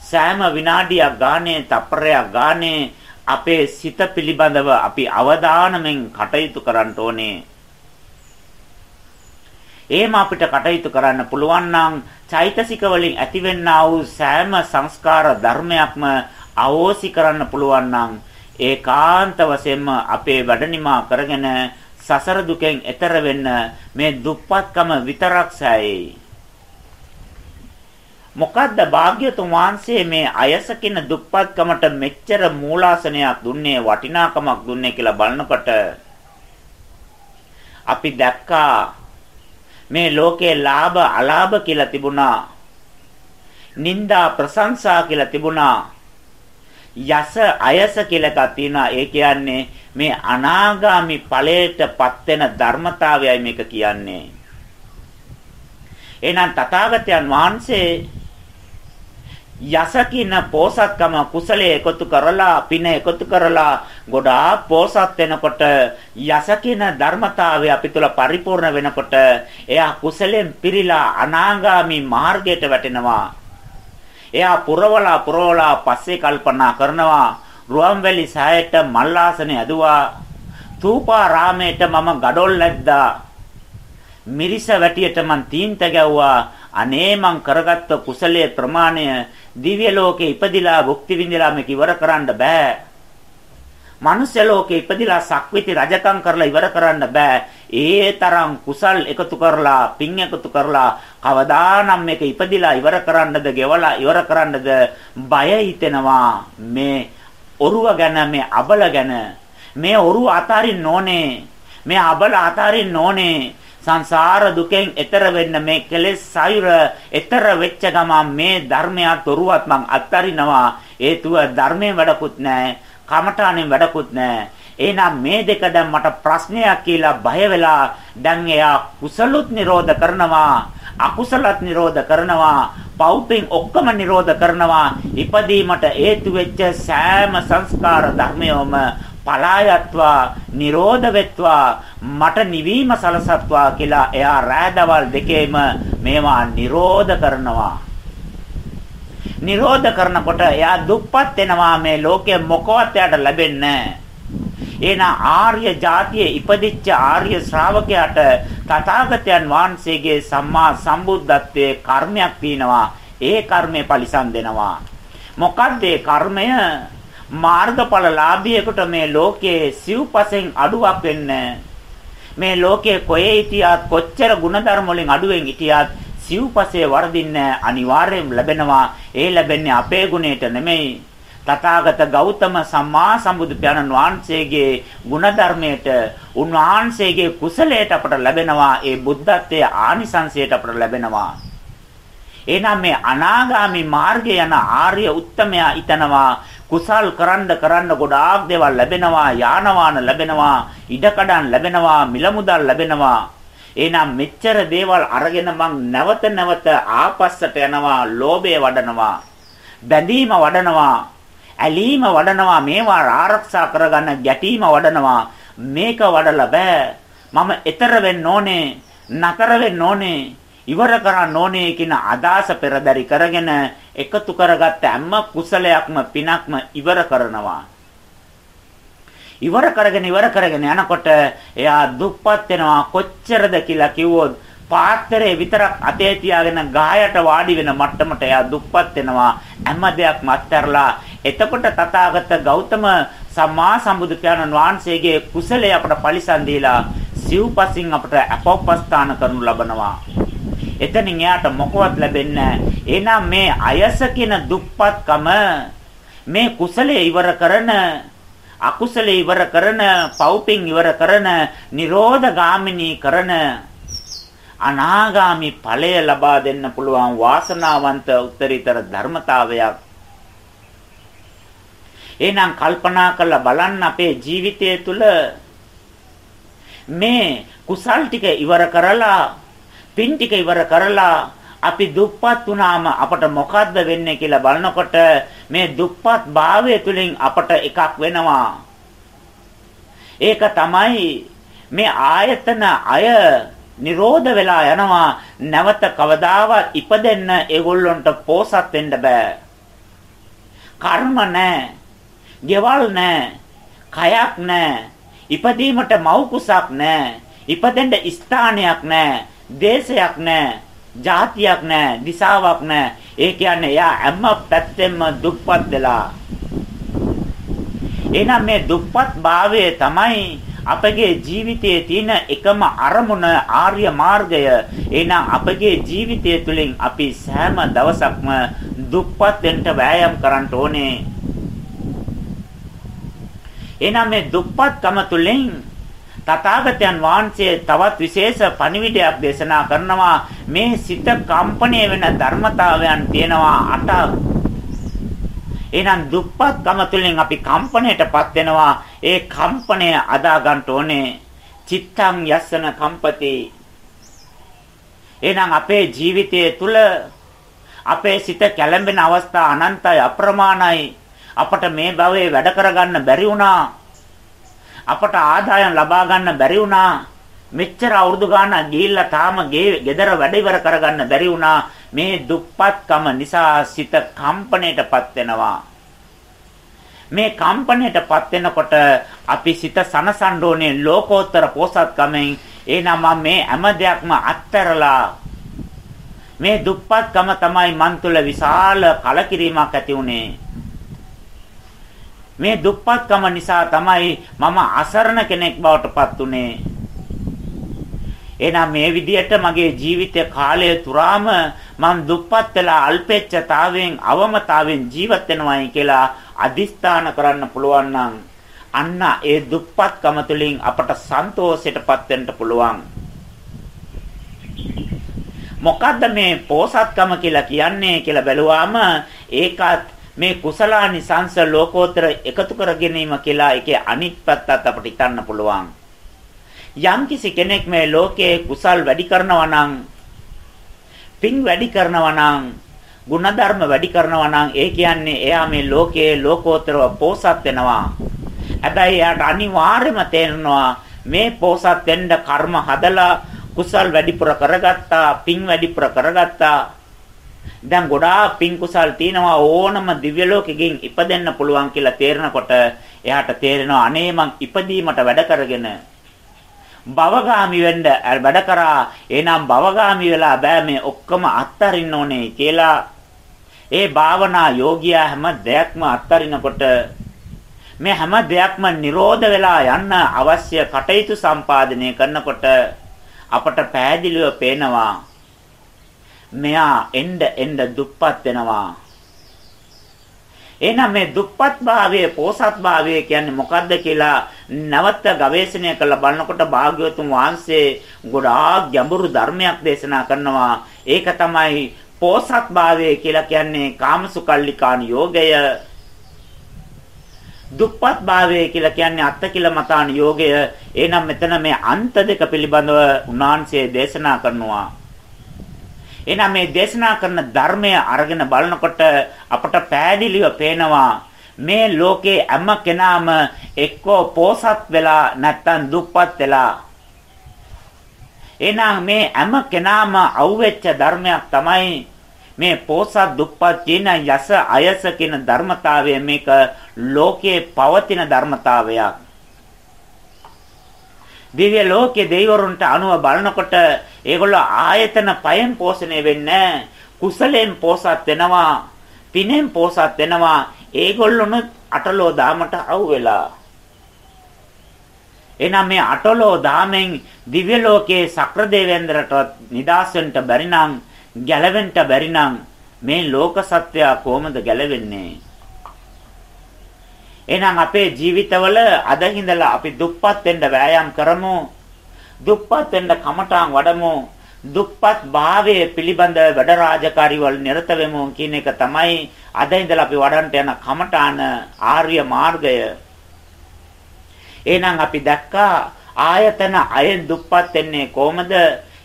සෑම විනාඩියක් ගානේ තප්පරයක් ගානේ අපේ සිත පිළිබඳව අපි අවධානයෙන් කටයුතු කරන්න ඕනේ. එහෙම අපිට කටයුතු කරන්න පුළුවන් නම් චෛතසික වලින් ඇතිවෙනා වූ සෑම සංස්කාර ධර්මයක්ම අවෝසි කරන්න පුළුවන් නම් ඒකාන්ත වශයෙන්ම අපේ වැඩනිමා කරගෙන සසර දුකෙන් එතර වෙන්න මේ දුප්පත්කම විතරක් සෑයි. මොකද්ද භාග්‍යතුන් වහන්සේ මේ අයසකින දුප්පත්කමට මෙච්චර මූලාසනයක් දුන්නේ වටිනාකමක් දුන්නේ කියලා බලනකොට අපි දැක්කා මේ ලෝකේ ලාභ අලාභ කියලා තිබුණා. නිന്ദා ප්‍රශංසා කියලා තිබුණා. යස අයස කියලා එකක් තියෙනවා. ඒ කියන්නේ මේ අනාගාමි ඵලයටපත් වෙන ධර්මතාවයයි මේක කියන්නේ. එහෙනම් තථාගතයන් වහන්සේ යසකින පෝසත්කම කුසලයේ එකතු කරලා පින එකතු කරලා ගොඩාක් පෝසත් වෙනකොට යසකින ධර්මතාවය අපි තුල පරිපූර්ණ වෙනකොට එයා කුසලයෙන් පිරීලා අනාගාමි මාර්ගයට වැටෙනවා. එයා පුරවලා පුරවලා පස්සේ කල්පනා කරනවා රුවන්වැලි සෑයට මල්ලාසනේ ඇදුවා. තූපාරාමයට මම ගඩොල් නැද්දා මිරිස වැටියට මං තීන්ත ගැව්වා අනේ මං කරගත්ත කුසලයේ ප්‍රමාණය දිව්‍ය ලෝකේ ඉපදිලා භුක්ති විඳලා මේක ඉවර කරන්න බෑ මනුෂ්‍ය ලෝකේ ඉපදිලා සක්විති රජකම් කරලා ඉවර කරන්න බෑ. ඒ තරම් කුසල් එකතු කරලා, පින් එකතු කරලා කවදානම් මේක ඉපදිලා ඉවර කරන්නද, ගෙවලා ඉවර කරන්නද බය හිතෙනවා. මේ ඔරුව ගැන, මේ අබල ගැන. මේ ඔරුව අතාරින්න ඕනේ. මේ අබල අතාරින්න ඕනේ. සංසාර දුකෙන් එතර වෙන්න මේ කෙලෙස් සයුර එතර වෙච්ච ගමන් මේ ධර්මයක් දොරුවත් මං අත්තරිනවා හේතුව ධර්මයෙන් වැඩකුත් නැහැ කමඨාණෙන් වැඩකුත් නැහැ. එහෙනම් මේ දෙක දැන් මට ප්‍රශ්නයක් කියලා බය වෙලා දැන් එයා කුසලුත් නිරෝධ කරනවා අකුසලත් නිරෝධ කරනවා පෞපින් ඔක්කොම නිරෝධ කරනවා ඉපදීමට හේතු වෙච්ච සෑම සංස්කාර ධර්මයෝම පලායත්වා නිරෝධ වෙත්වා මට නිවීම සලසත්වා කියලා එයා රෑදවල් දෙකේම මේවා නිරෝධ කරනවා නිරෝධ කරනකොට එයා දුප්පත් වෙනවා මේ ලෝකයේ මොකවත් එයාට ලැබෙන්නේ නැහැ. ආර්ය જાතියේ ඉපදිච්ච ආර්ය ශ්‍රාවකයාට තථාගතයන් වහන්සේගේ සම්මා සම්බුද්ධත්වයේ කර්මයක් තියෙනවා. ඒ කර්මය පරිසම් දෙනවා. මොකද්ද ඒ කර්මය? මාර්ගඵලලාභියෙකුට මේ ලෝකයේ සිව්පසෙන් අඩුවක් වෙන්නේ මේ ලෝකයේ කොහේ හිටියත් කොච්චර ಗುಣධර්ම වලින් අඩුවෙන් හිටියත් සිව්පසේ වර්ධින්න අනිවාර්යෙන් ලැබෙනවා. ඒ ලැබෙන්නේ අපේ ගුණයට නෙමෙයි. තථාගත ගෞතම සම්මා සම්බුදු පියාණන් වහන්සේගේ ගුණධර්මයට උන්වහන්සේගේ කුසලයට අපට ලැබෙනවා ඒ බුද්ධත්වයේ ආනිසංසයට අපට ලැබෙනවා එහෙනම් මේ අනාගාමි මාර්ගය යන ආර්ය උත්තමයා ඊතනවා කුසල් කරන්න කරන්න ගොඩාක් දේවල් ලැබෙනවා යානවාන ලැබෙනවා ඉඩකඩම් ලැබෙනවා මිල මුදල් ලැබෙනවා. එහෙනම් මෙච්චර දේවල් අරගෙන මං නැවත නැවත ආපස්සට යනවා ලෝභය වඩනවා බැඳීම වඩනවා ඇලීම වඩනවා මේවා ආරක්ෂා කරගන්න ගැටීම වඩනවා. මේක වඩලා බෑ. මම ඊතර වෙන්න ඕනේ නතර වෙන්න ඕනේ. ඉවර කරන්න ඕනේ කියන අදාස පෙරදරි කරගෙන එකතු කරගත්ත හැම කුසලයක්ම පිනක්ම ඉවර කරනවා. ඉවර කරගෙන ඉවර කරගෙන යනකොට එයා දුප්පත් වෙනවා. කොච්චරද කියලා කිව්වොත් පාත්‍රයේ විතරක් අතේ තියාගෙන ගායට වාඩි වෙන මට්ටමට එයා දුප්පත් වෙනවා. හැම දෙයක්ම අත්හැරලා එතකොට තථාගත ගෞතම සම්මා සම්බුදු පියාණන් වහන්සේගේ කුසලයේ අපට පරිසම් දීලා සිව්පසින් අපට අපෝපස්ථාන කරනු ලබනවා. එතනින් එයාට මොකවත් ලැබෙන්නේ එහෙනම් මේ අයස කියන දුප්පත්කම මේ කුසලයේ ඉවර කරන අකුසලයේ ඉවර කරන පව්පින් ඉවර කරන නිරෝධ ගාමිනී කරන අනාගාමි ඵලය ලබා දෙන්න පුළුවන් වාසනාවන්ත උත්තරීතර ධර්මතාවයක්. එහෙනම් කල්පනා කරලා බලන්න අපේ ජීවිතය තුළ මේ කුසල් ටික ඉවර කරලා පින් ටික ඉවර කරලා අපි දුප්පත් වුණාම අපට මොකද්ද වෙන්නේ කියලා බලනකොට මේ දුප්පත් භාවය තුළින් අපට එකක් වෙනවා. ඒක තමයි මේ ආයතන අය නිරෝධ වෙලා යනවා නැවත කවදාවත් ඉපදෙන්න ඒගොල්ලොන්ට පෝසත් වෙන්න බෑ. කර්ම නැහැ. ගෙවල් නැහැ. කයක් නැහැ. ඉපදීමට මව් කුසක් නැහැ. ඉපදෙන්න ස්ථානයක් නැහැ. දේශයක් නැහැ. જાතියක් නැහැ, දිශාවක් නැහැ. ඒ කියන්නේ එයා හැම පැත්තෙම දුප්පත් වෙලා. එහෙනම් මේ දුප්පත් භාවය තමයි අපගේ ජීවිතයේ තියෙන එකම අරමුණ ආර්ය මාර්ගය. එහෙනම් අපගේ ජීවිතය තුළින් අපි සෑම දවසක්ම දුප්පත් වෙන්න වෑයම් කරන්න ඕනේ. එහෙනම් මේ දුප්පත්කම තුළින් තථාගතයන් වහන්සේ තවත් විශේෂ පණිවිඩයක් දේශනා කරනවා. මේ සිත කම්පණය වෙන ධර්මතාවයන් තියෙනවා අටක්. එහෙනම් දුප්පත්කම තුළින් අපි කම්පණයටපත් වෙනවා. ඒ කම්පණය අදා ගන්න ඕනේ. චිත්තං යස්සන කම්පති. එහෙනම් අපේ ජීවිතයේ තුල අපේ සිත කැළඹෙන අවස්ථා අනන්තයි අප්‍රමාණයි. අපට මේ භවයේ වැඩ කරගන්න බැරි වුණා. අපට ආදායම් ලබා ගන්න බැරි වුණා. මෙච්චර අවුරුදු ගාණක් ගිහිල්ලා තාම ගෙදර වැඩ ඉවර කරගන්න බැරි වුණා. මේ දුප්පත්කම නිසා සිත කම්පණයටපත් වෙනවා. මේ කම්පණයටපත් වෙනකොට අපි සිත සනසන්න ඕනේ ලෝකෝත්තර පෝසත්කමෙන්. එහෙනම් මේ හැම දෙයක්ම අත්හැරලා මේ දුප්පත්කම තමයි මන් තුළ විශාල කලකිරීමක් ඇති උනේ. මේ දුප්පත්කම නිසා තමයි මම අසරණ කෙනෙක් බවට පත් උනේ. එහෙනම් මේ විදිහට මගේ ජීවිත කාලය තුරාම මම දුප්පත් වෙලා අල්පෙච්ඡතාවයෙන් අවමතාවෙන් ජීවත් වෙනවායි කියලා අදිස්ථාන කරන්න පුළුවන් නම් අන්න ඒ දුප්පත්කම තුළින් අපට සන්තෝෂයටපත් වෙන්න පුළුවන්. මොකද්ද මේ පෝසත්කම කියලා කියන්නේ කියලා බැලුවාම ඒකත් මේ කුසලානිසංස ලෝකෝත්තර එකතු කර ගැනීම කියලා ඒකේ අනිත් පැත්තත් අපිට හිතන්න පුළුවන්. යම්කිසි කෙනෙක් මේ ලෝකයේ කුසල් වැඩි කරනවා නම් පින් වැඩි කරනවා නම් ಗುಣධර්ම වැඩි කරනවා නම් ඒ කියන්නේ එයා මේ ලෝකයේ ලෝකෝත්තරව පෝසත් වෙනවා. හැබැයි එයාට අනිවාර්යයෙන්ම තේරෙනවා මේ පෝසත් වෙන්න කර්ම හදලා කුසල් වැඩිපුර කරගත්තා, පින් වැඩිපුර කරගත්තා දැන් ගොඩාක් පින් කුසල් තියෙනවා ඕනම දිව්‍ය ලෝකෙකින් ඉපදෙන්න පුළුවන් කියලා තේරෙනකොට එයාට තේරෙනවා අනේ මං ඉපදීමට වැඩ කරගෙන භවගාමි වෙන්න වැඩ කරා. එහෙනම් භවගාමි වෙලා බෑ මේ ඔක්කොම අත්තරින්න ඕනේ කියලා. ඒ භාවනා යෝගියා හැම දෙයක්ම අත්තරිනකොට මේ හැම දෙයක්ම නිරෝධ වෙලා යන්න අවශ්‍ය කටයුතු සම්පාදනය කරනකොට අපට පෑදිලිව පේනවා මෙයා එන්න එන්න දුප්පත් වෙනවා. එහෙනම් මේ දුප්පත් භාවය, පෝසත් භාවය කියන්නේ මොකද්ද කියලා නැවත ගවේෂණය කරලා බලනකොට භාග්‍යවතුන් වහන්සේ ගොඩාක් ගැඹුරු ධර්මයක් දේශනා කරනවා. ඒක තමයි පෝසත් භාවය කියලා කියන්නේ කාමසුකල්ලිකාන යෝගය. දුප්පත් භාවය කියලා කියන්නේ අත්තකිලමතාන යෝගය. එහෙනම් මෙතන මේ අන්ත දෙක පිළිබඳව උන්වහන්සේ දේශනා කරනවා. එහෙනම් මේ දේශනා කරන ධර්මය අරගෙන බලනකොට අපට පෑදිලිව පේනවා මේ ලෝකේ හැම කෙනාම එක්කෝ පෝසත් වෙලා නැත්තම් දුප්පත් වෙලා. එහෙනම් මේ හැම කෙනාම අවුෙච්ච ධර්මයක් තමයි මේ පෝසත් දුප්පත් කියන යස අයස කියන ධර්මතාවය මේක ලෝකයේ පවතින ධර්මතාවයක්. දිව්‍ය ලෝකයේ දෙවිවරුන්ට අනුව බලනකොට ඒගොල්ලෝ ආයතන පයෙන් පෝෂණය වෙන්නේ කුසලයෙන් පෝසත් වෙනවා පිනෙන් පෝසත් වෙනවා. ඒගොල්ලොනුත් අටලෝ දාමට අවු වෙලා. එනම් මේ අටලෝ දාමෙන් දිව්‍ය ලෝකයේ සක්‍ර දේවේන්ද්‍රටවත් නිදාස් වෙන්න බැරි නම් ගැලවෙන්න බැරි නම් මේ ලෝක සත්‍යය කොහොමද ගැලවෙන්නේ? එහෙනම් අපේ ජීවිතවල අද හිඳලා අපි දුප්පත් වෙන්න වෑයම් කරමු. දුප්පත් වෙන්න කමඨාන් වඩමු. දුප්පත් භාවයේ පිළිබඳ වැඩ රාජකාරි වල නිරත වෙමු කියන එක තමයි අද ඉඳලා අපි වඩන්ට යන කමඨාන ආර්ය මාර්ගය. එහෙනම් අපි දැක්කා ආයතන අයෙන් දුප්පත් වෙන්නේ කොහමද?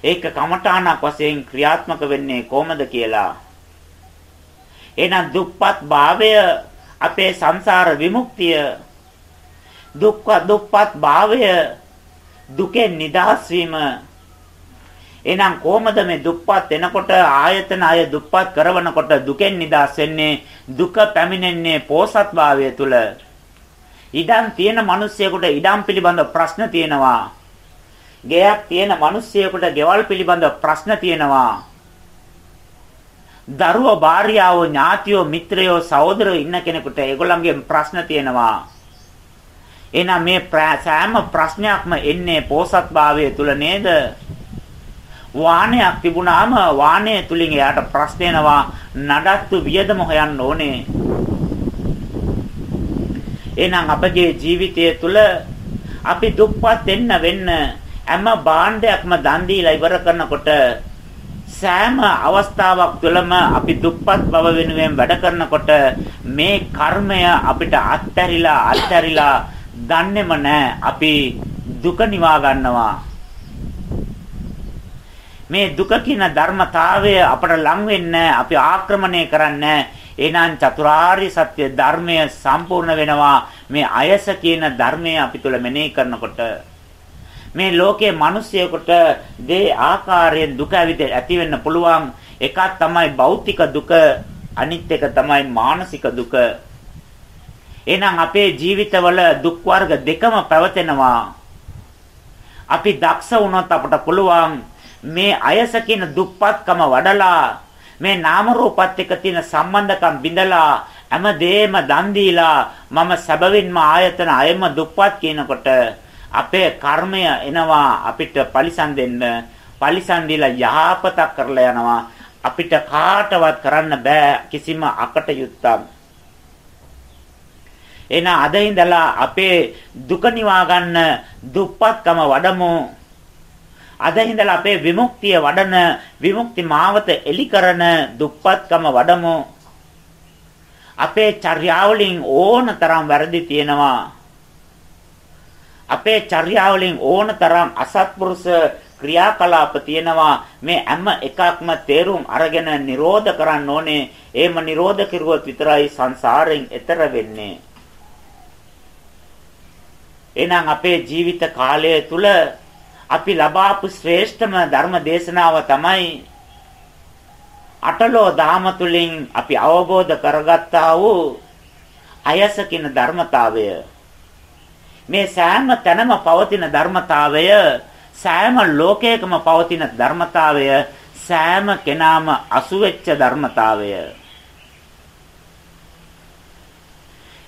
ඒක කමඨානක් වශයෙන් ක්‍රියාත්මක වෙන්නේ කොහමද කියලා. එහෙනම් දුප්පත් භාවය අපේ සංසාර විමුක්තිය දුක්ඛ දුප්පත් භාවය දුකෙන් නිදහස් වීම. එහෙනම් කොහොමද මේ දුප්පත් වෙනකොට ආයතන අය දුප්පත් කරවනකොට දුකෙන් නිදහස් වෙන්නේ? දුක පැමිණෙන්නේ පෝසත් භාවය තුල ඉඩම් තියෙන මිනිස්සෙකුට ඉඩම් පිළිබඳ ප්‍රශ්න තියෙනවා. ගෙයක් තියෙන මිනිස්සෙකුට ගෙවල් පිළිබඳ ප්‍රශ්න තියෙනවා. දරුවෝ භාර්යාවෝ ඥාතියෝ මිත්‍රයෝ සහෝදරයෝ ඉන්න කෙනෙකුට ඒගොල්ලන්ගේ ප්‍රශ්න තියෙනවා. එහෙනම් මේ සෑම ප්‍රශ්නයක්ම එන්නේ පෝසත්භාවය තුල නේද? වාහනයක් තිබුණාම වාහනය තුලින් එයාට ප්‍රශ්න එනවා නඩත්තු වියදම හොයන්න ඕනේ. එහෙනම් අපගේ ජීවිතය තුළ අපි දුප්පත් වෙන්න වෙන්න හැම භාණ්ඩයක්ම දන් දීලා ඉවර කරනකොට සෑම අවස්ථාවක් තුළම අපි දුප්පත් බව වෙනුවෙන් වැඩ කරනකොට මේ කර්මය අපිට අත්හැරිලා අත්හැරිලා දන්නේම නැහැ අපි දුක නිවා ගන්නවා. මේ දුක කියන ධර්මතාවය අපට ලං වෙන්නේ අපි ආක්‍රමණය කරන්නේ එහෙනම් චතුරාර්ය සත්‍ය ධර්මය සම්පූර්ණ වෙනවා. මේ අයස කියන ධර්මය අපි තුල මෙනෙහි කරනකොට මේ ලෝකයේ මිනිස්සෙකුට දේ ආකාරයෙන් දුක ඇති වෙන්න පුළුවන්. එකක් තමයි භෞතික දුක, අනිත් එක තමයි මානසික දුක. එහෙනම් අපේ ජීවිතවල දුක් වර්ග දෙකම පැවතෙනවා. අපි දක්ෂ වුණොත් අපට පුළුවන් මේ අයස කියන දුප්පත්කම වඩලා මේ නාම රූපත් එක්ක තියෙන සම්බන්ධකම් බිඳලා හැමදේම දන් දීලා මම සැබවින්ම ආයතන අයම දුප්පත් කියනකොට අපේ කර්මය එනවා අපිට පරිසම් දෙන්න පරිසම් දීලා යහපතක් කරලා යනවා. අපිට කාටවත් කරන්න බෑ කිසිම අකට යුත්තක් එන අද ඉඳලා අපේ දුක නිවා ගන්න දුප්පත්කම වඩමු. අද ඉඳලා අපේ විමුක්තිය වඩන විමුක්ති මාවත එලි කරන දුප්පත්කම වඩමු. අපේ චර්යාවලින් ඕනතරම් වැරදි තියෙනවා. අපේ චර්යාවලින් ඕනතරම් අසත්පුරුෂ ක්‍රියාකලාප තියෙනවා. මේ හැම එකක්ම තේරුම් අරගෙන නිරෝධ කරන්න ඕනේ. එහෙම නිරෝධ කෙරුවොත් විතරයි සංසාරයෙන් එතර වෙන්නේ. එහෙනම් අපේ ජීවිත කාලය තුල අපි ලබාපු ශ්‍රේෂ්ඨම ධර්ම දේශනාව තමයි අටලෝ දාම තුලින් අපි අවබෝධ කරගත්තා වූ අයසකින ධර්මතාවය. මේ සෑම තැනම පවතින ධර්මතාවය සෑම ලෝකයකම පවතින ධර්මතාවය සෑම කෙනාම අසුවෙච්ච ධර්මතාවය.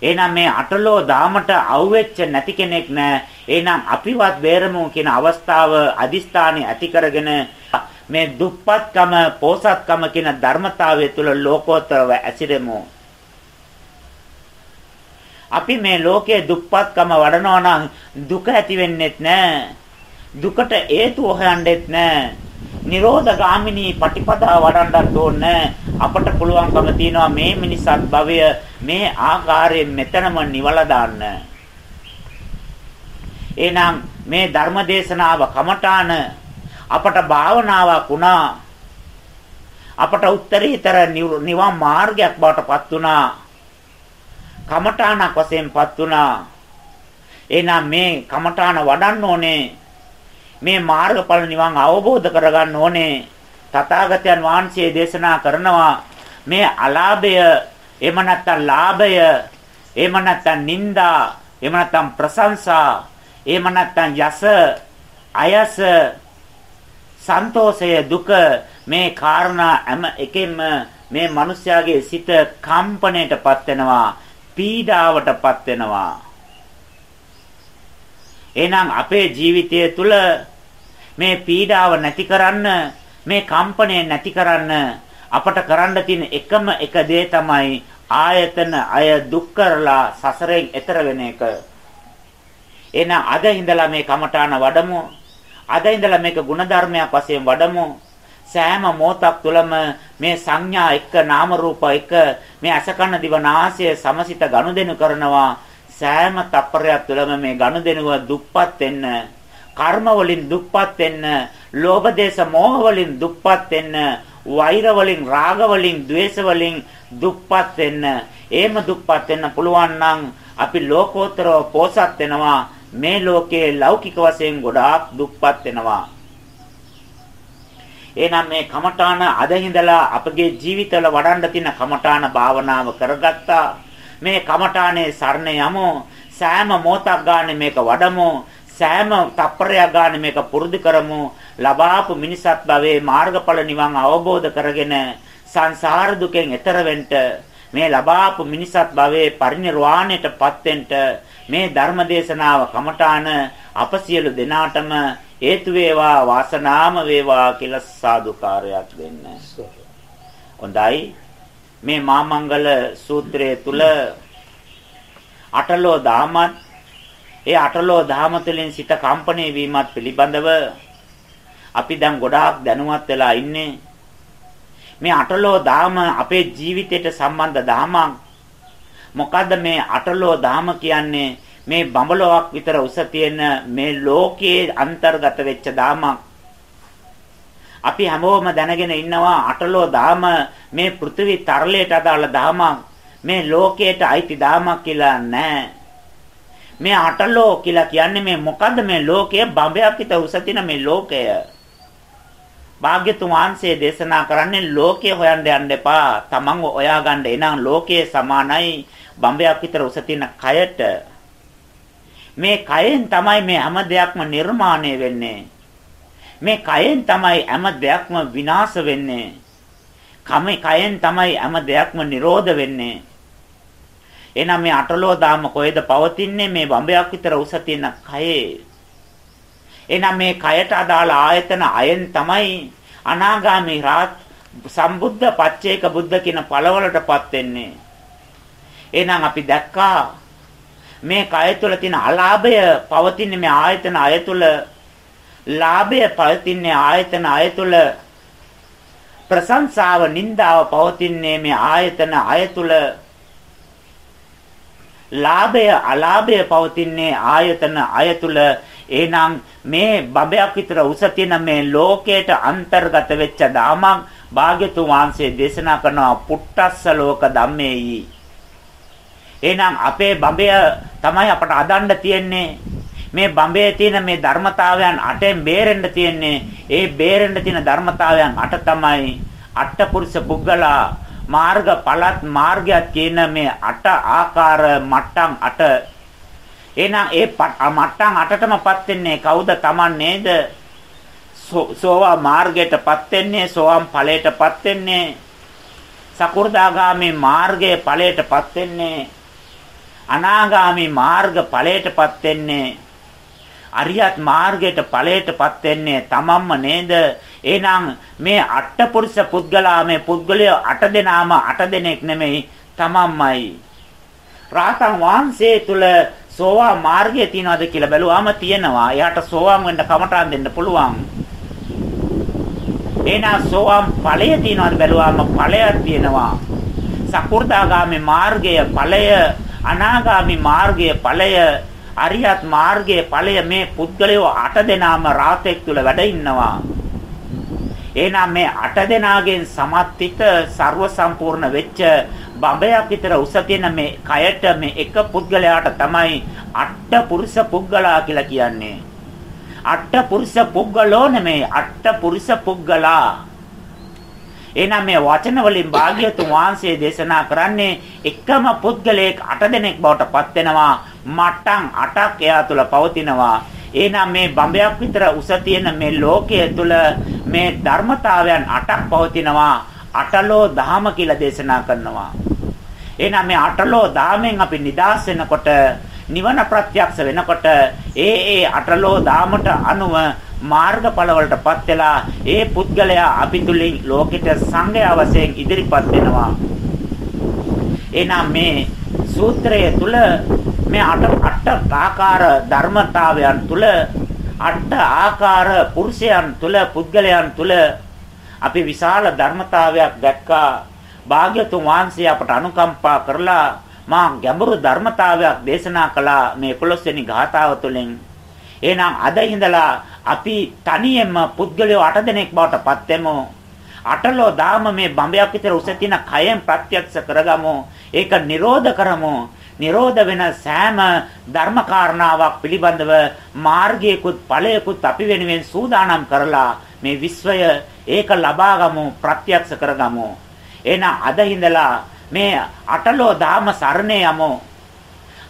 එහෙනම් මේ අටලෝ දාමට අවුෙච්ච නැති කෙනෙක් නෑ. එහෙනම් අපිවත් බේරමු කියන අවස්ථාව අදිස්ථානෙ ඇති කරගෙන මේ දුප්පත්කම පෝසත්කම කියන ධර්මතාවය තුල ලෝකෝත්තරව ඇසිරෙමු. අපි මේ ලෝකයේ දුප්පත්කම වඩනවා නම් දුක ඇති වෙන්නෙත් නැහැ. දුකට හේතු හොයන්නෙත් නැහැ. නිරෝධ ගාමිනී පටිපදා වඩන්නත් ඕනේ. අපට පුළුවන්කම තියනවා මේ මිනිසත් භවය මේ ආකාරයෙන් මෙතනම නිවලා දාන්න. එහෙනම් මේ ධර්ම දේශනාව කමඨාන අපට භාවනාවක් වුණා. අපට උත්තරීතර නිවන් මාර්ගයක් බවට පත් වුණා. කමඨානක් වශයෙන්පත් වුණා. එහෙනම් මේ කමඨාන වඩන්න ඕනේ. මේ මාර්ගඵල නිවන් අවබෝධ කරගන්න ඕනේ. තථාගතයන් වහන්සේ දේශනා කරනවා මේ අලාභය එහෙම නැත්නම් ලාභය එහෙම නැත්නම් නිന്ദා එහෙම නැත්නම් ප්‍රශංසා එහෙම නැත්නම් යස අයස සන්තෝෂය දුක මේ කාරණා හැම එකෙන්ම මේ මිනිස්යාගේ සිත කම්පණයටපත් වෙනවා පීඩාවටපත් වෙනවා එහෙනම් අපේ ජීවිතය තුළ මේ පීඩාව නැති කරන්න මේ කම්පණය නැති කරන්න අපට කරන්න තියෙන එකම එක දේ තමයි ආයතන අය දුක් කරලා සසරෙන් එතර වෙන එක. එහෙනම් අද ඉඳලා මේ කමඨාන වඩමු. අද ඉඳලා මේක ಗುಣධර්මයක් වශයෙන් වඩමු. සෑම මොහොතක් තුළම මේ සංඥා එක්ක නාම රූප එක්ක මේ අසකන දිවනාසය සමසිත ගනුදෙනු කරනවා. සෑම තප්පරයක් තුළම මේ ගනුදෙනුව දුප්පත් වෙන්න කර්ම වලින් දුප්පත් වෙන්න, ලෝභ දේශ මොහ වලින් දුප්පත් වෙන්න, වෛර වලින්, රාග වලින්, ద్వේෂ වලින් දුප්පත් වෙන්න. එහෙම දුප්පත් වෙන්න පුළුවන් නම් අපි ලෝකෝත්තරව පෝසත් වෙනවා. මේ ලෝකයේ ලෞකික වශයෙන් ගොඩාක් දුප්පත් වෙනවා. එහෙනම් මේ කමඨාන අද හිඳලා අපගේ ජීවිතවල වඩන්න තියෙන කමඨාන භාවනාව කරගත්තා. මේ කමඨානේ සරණ යමු. සෑම මොහොතක් ගන්න මේක වඩමු. සෑම තප්පරයක් ගන්න මේක පුරුදු කරමු ලබාපු මිනිසත් භවයේ මාර්ගඵල නිවන් අවබෝධ කරගෙන සංසාර දුකෙන් එතර වෙන්න මේ ලබාපු මිනිසත් භවයේ පරිණිරවාණයටපත් වෙන්න මේ ධර්ම දේශනාව කමඨාන අප සියලු දෙනාටම හේතු වේවා වාසනාම වේවා කියලා සාදුකාරයක් දෙන්න. හොඳයි මේ මාමංගල සූත්‍රයේ තුල අටලෝ දාමත් ඒ අටලෝ දහම තුළින් සිත කම්පණය වීමත් පිළිබඳව අපි දැන් ගොඩාක් දැනුවත් වෙලා ඉන්නේ. මේ අටලෝ දහම අපේ ජීවිතයට සම්බන්ධ දහමක්. මොකද්ද මේ අටලෝ දහම කියන්නේ? මේ බඹලොවක් විතර උස තියෙන මේ ලෝකයේ අන්තර්ගත වෙච්ච දහමක්. අපි හැමෝම දැනගෙන ඉන්නවා අටලෝ දහම මේ පෘථිවි තරලයට අදාළ දහමක්. මේ ලෝකයට අයිති දහමක් කියලා නැහැ. මේ අටලෝ කියලා කියන්නේ මේ මොකද්ද මේ ලෝකය බඹයක් විතර උස තියෙන මේ ලෝකය. භාග්‍යතුන් වහන්සේ දේශනා කරන්නේ ලෝකය හොයන්න යන්න එපා. තමන්ව හොයා ගන්න එනං ලෝකයේ සමානයි බඹයක් විතර උස තියෙන කයට. මේ කයෙන් තමයි මේ හැම දෙයක්ම නිර්මාණය වෙන්නේ. මේ කයෙන් තමයි හැම දෙයක්ම විනාශ වෙන්නේ. කමේ කයෙන් තමයි හැම දෙයක්ම නිරෝධ වෙන්නේ. එහෙනම් මේ අටලෝ දාම කොහෙද පවතින්නේ මේ බඹයක් විතර උස තියෙන කයේ. එහෙනම් මේ කයට අදාළ ආයතන අයෙන් තමයි අනාගාමී රාත් සම්බුද්ධ පච්චේක බුද්ධ කියන පළවලටපත් වෙන්නේ. එහෙනම් අපි දැක්කා මේ කය තුළ තියෙන අලාභය පවතින්නේ මේ ආයතන අය තුළ. ලාභය පවතින්නේ ආයතන අය තුළ. ප්‍රශංසාව නින්දාව පවතින්නේ මේ ආයතන අය තුළ. ලාභය අලාභය පවතින්නේ ආයතන අය තුල එහෙනම් මේ බඹයක් විතර උස තියෙන මේ ලෝකයට අන්තර්ගත වෙච්ච දාමක් භාග්‍යතුන් වහන්සේ දේශනා කරනවා පුට්ටස්ස ලෝක ධම්මේයි එහෙනම් අපේ බඹය තමයි අපට අදන්න තියෙන්නේ. මේ බඹේ තියෙන මේ ධර්මතාවයන් අටෙන් බේරෙන්න තියෙන්නේ. ඒ බේරෙන්න තියෙන ධර්මතාවයන් අට තමයි අට්ඨපුරුෂ පුද්ගලා මාර්ග පළත් මාර්ගයක් කියන මේ අට ආකාර මට්ටම් අට. එහෙනම් ඒ මට්ටම් අටටමපත් වෙන්නේ කවුද Taman නේද සෝවා මාර්ගයටපත් වෙන්නේ සෝවාන් ඵලයටපත් වෙන්නේ සකු르දාගාමි මාර්ගයේ ඵලයටපත් වෙන්නේ අනාගාමි මාර්ග ඵලයටපත් වෙන්නේ අරියත් මාර්ගයට ඵලයටපත් වෙන්නේ තමන්ම නේද? එහෙනම් මේ අට්ඨපුරුෂ පුද්ගලා මේ පුද්ගලය අට දෙනාම අට දෙනෙක් නෙමෙයි තමන්මයි. රාතන් වහන්සේ තුල සෝවා මාර්ගය තියනවාද කියලා බැලුවාම තියෙනවා. එයාට සෝවාන් වෙන්න කමටහන් දෙන්න පුළුවන්. එහෙනම් සෝවාන් ඵලය තියනවාද බැලුවාම ඵලයක් තියෙනවා. සකු르දාගාමි මාර්ගය ඵලය අනාගාමි මාර්ගය ඵලය අරියත් මාර්ගයේ ඵලය මේ පුද්ගලයෝ අට දෙනාම රාතෙක් තුල වැඩ ඉන්නවා. එහෙනම් මේ අට දෙනාගෙන් සමත්ිත ਸਰව සම්පූර්ණ වෙච්ච බඹයක් විතර උස තියෙන මේ කයට මේ එක පුද්ගලයාට තමයි අට පුරුෂ පුද්ගලා කියලා කියන්නේ. අට පුරුෂ පුද්ගලෝ නෙමෙයි අට පුරුෂ පුද්ගලා. එහෙනම් මේ වචන වලින් භාග්‍යතුන් වහන්සේ දේශනා කරන්නේ එකම පුද්ගලයෙක් අට දෙනෙක් බවට පත් වෙනවා. මට්ටම් අටක් එයා තුල පවතිනවා. එහෙනම් මේ බඹයක් විතර උස තියෙන මේ ලෝකයේ තුල මේ ධර්මතාවයන් අටක් පවතිනවා. අටලෝ දහම කියලා දේශනා කරනවා. එහෙනම් මේ අටලෝ දාමෙන් අපි නිදාස් වෙනකොට නිවන ප්‍රත්‍යක්ෂ වෙනකොට ඒ ඒ අටලෝ දාමට අනුව මාර්ගඵල වලටපත් වෙලා ඒ පුද්ගලයා අපි තුලින් ලෝකෙට සංගය වශයෙන් ඉදිරිපත් වෙනවා. එහෙනම් මේ සූත්‍රය තුල මේ අට අට ආකාර ධර්මතාවයන් තුල අට ආකාර පුරුෂයන් තුල පුද්ගලයන් තුල අපි විශාල ධර්මතාවයක් දැක්කා භාග්‍යතුන් වහන්සේ අපට අනුකම්පා කරලා මා ගැඹුරු ධර්මතාවයක් දේශනා කළා මේ 11 වෙනි ගාථාව තුළින්. එහෙනම් අද ඉඳලා අපි තනියෙන්ම පුද්ගලයෝ 8 දෙනෙක් බවට පත් වෙමු. අටලෝ දාම මේ බඹයක් විතර උස තියෙන කයෙන් ප්‍රත්‍යක්ෂ කරගමු. ඒක නිරෝධ කරමු. නිරෝධ වෙන සෑම ධර්ම කාරණාවක් පිළිබඳව මාර්ගයකුත් ඵලයකුත් අපි වෙනුවෙන් සූදානම් කරලා මේ විශ්වය ඒක ලබාගමු ප්‍රත්‍යක්ෂ කරගමු එහෙනම් අද ඉඳලා මේ අටලෝ දාම සරණේ යමු.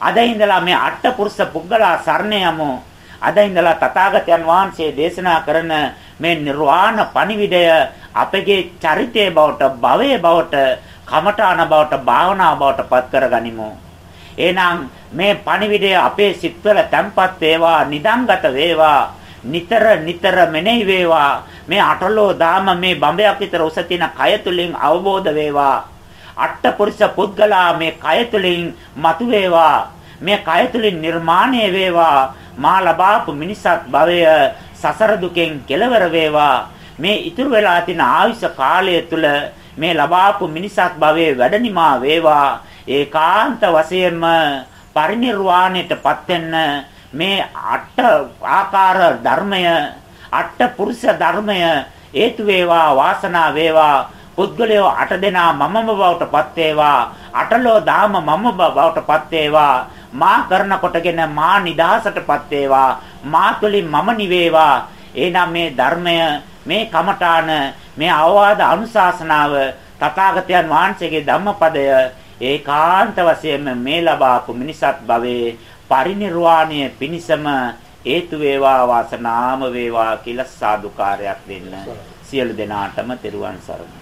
අද ඉඳලා මේ අට පුරුෂ පුද්ගලා සරණේ යමු. අද ඉඳලා තථාගතයන් වහන්සේ දේශනා කරන මේ නිර්වාණ පණිවිඩය අපගේ චරිතයේ බවට භවයේ බවට කමඨාන බවට භාවනා බවට පත් කරගනිමු. එහෙනම් මේ පණිවිඩය අපේ සිත්වල තැම්පත් වේවා නිදංගත වේවා නිතර නිතර මෙනෙහි වේවා. මේ අටලෝ දාම මේ බඹයක් විතර උස තියෙන කය තුලින් අවබෝධ වේවා. අට්ඨපුරුෂ පුද්ගලා මේ කය තුලින් මතුවේවා. මේ කය තුලින් නිර්මාණය වේවා මා ලබාපු මිනිසත් භවය සසර දුකෙන් කෙලවර වේවා. මේ ඉතුරු වෙලා තියෙන ආයුෂ කාලය තුල මේ ලබාපු මිනිසත් භවයේ වැඩනිමා වේවා. ඒකාන්ත වශයෙන්ම පරිණිරවාණයටපත් වෙන්න මේ අට ආකාර ධර්මය අට පුරුෂ ධර්මය හේතු වේවා වාසනා වේවා. පුද්ගලයෝ අට දෙනා මමම බවට පත් වේවා. අටලෝ දාම මම බවට පත් වේවා. මා කරන කොටගෙන මා නිදහසටපත් වේවා. මා තුලින් මම නිවේවා. එනම් මේ ධර්මය මේ කමඨාන මේ අවවාද අනුශාසනාව තථාගතයන් වහන්සේගේ ධම්මපදය ඒකාන්ත වශයෙන්ම මේ ලබාපු මිනිසත් භවයේ පරිණිරවාණය පිණිසම හේතු වේවා වාසනාම වේවා කියලා සාදුකාරයක් දෙන්න. සියලු දෙනාටම තෙරුවන් සරණයි